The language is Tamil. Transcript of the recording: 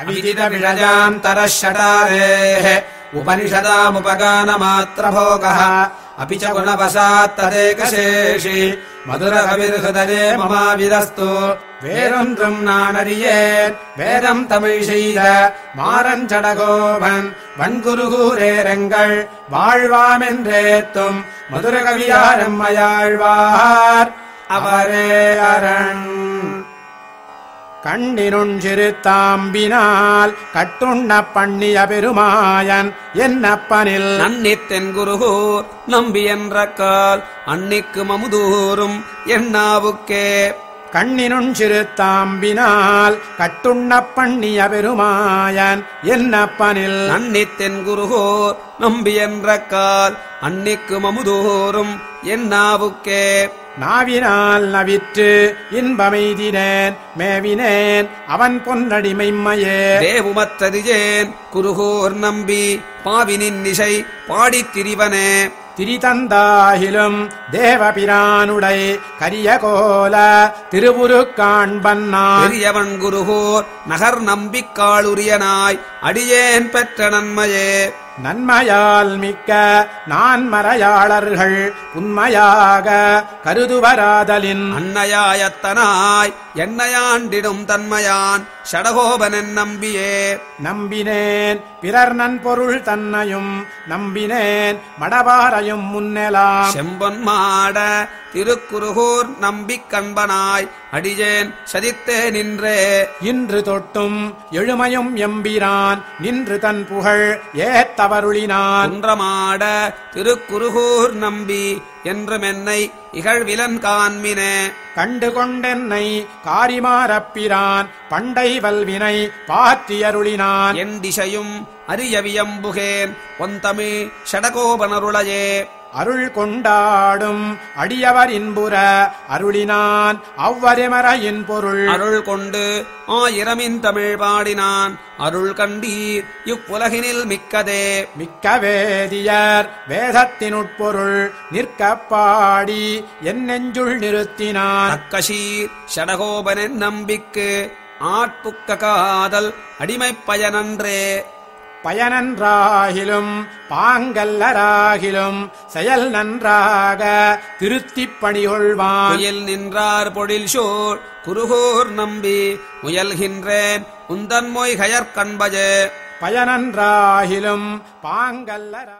अविदितविषयान्तरः षटारेः उपनिषदामुपगानमात्रभोगः अपि च गुणवशात् तदेकशेषि मधुरकविर्हृदये ममाविरस्तु வேறொன்றும் நான் அறியேன் வேதம் தமிழ் செய்த மாறஞ்சடகோபன் வன்குருகூரேரங்கள் வாழ்வாமென்றேத்தும் மதுரகவியாரம்மையாழ்வார் அவரே அரண் கண்ணினுண் சிறுத்தாம்பினால் கட்டுண்ண பண்ணிய பெருமாயன் என்னப்பனில் நன்னித்தென் குருகூர் நம்பி என்ற கால் அன்னிக்கு மமுதூரும் எண்ணாவுக்கே கண்ணினுண் சிறுத்தாம்பினால் கட்டுண்ண பண்ணிய பெருமாயன் என்னப்பனில் நன்னித்தென் குருகூர் நம்பி என்ற கால் அன்னிக்கு மமுதூரும் எண்ணாவுக்கே நாவினால் நவிற்று இன்பமெய்தினேன் மேவினேன் அவன் பொன்னடிமைம்மையே. தேவுமத்ததிஜேன் குருகூர் நம்பி பாவினின் இசை பாடித் திரிவனே. திரிதந்தாகிலும் தேவபிரானுடை கரிய கோல திருவுருக்காண்பன்னான் பெரியவன் குருகூர் நகர் நம்பிக்காளுரியனாய் அடியேன் பெற்ற நன்மையே. நன்மையால் மிக்க நான் மறையாளர்கள் உண்மையாக கருதுவராதலின் அன்னையாயத்தனாய் என்னையாண்டிடும் தன்மையான் ஷடகோபனன் நம்பியே. நம்பினேன் பிறர் நன்பொருள் தன்னையும் நம்பினேன் மடபாரையும் முன்னெலாம். செம்பொன் மாட திருக்குருகூர் நம்பிக் கண்பனாய் அடியேன் சதித்தே நின்றே. இன்று தொட்டும் எழுமையும் எம்பிரான் நின்று தன் புகழ் ஏத்தவருளினான். குன்றமாட திருக்குருகூர் நம்பி என்றும் என்னை இகழ்விலன் காண்மினே. கண்டு கொண்டென்னை காரிமாரப்பிரான் பண்டை வல்வினை பாத்தியருளினான். என் திசையும் அரியவியம்புகேன். ஒந்தமிழ் ஷடகோபனருளையே. அருள் கொண்டாடும் அடியவர் இன்புற அருளினான் அவ்வரிமறையின் பொருள். அருள் கொண்டு ஆயிரமின் தமிழ் பாடினான். அருள் கண்டீர் இவ்வுலகினில் மிக்கதே. மிக்க வேதியர் வேதத்தினுட்பொருள் நிற்கப் பாடி என் நெஞ்சுள் நிறுத்தினான். தக்கஷீர் ஷடகோபனின் நம்பிக்கு ஆட்புக்க காதல் அடிமைப் பயனன்றே பயனன்றாகிலும் பாங்கல்லராகிலும் செயல் நன்றாக திருத்திப் பணிகொள்வான். முயல் நின்றார் பொழில் சோழ் குருகூர் நம்பி முயல்கின்றேன். உந்தன் மொய் கயற்கண்பஜே. பயனன்றாகிலும் பாங்கல்லரா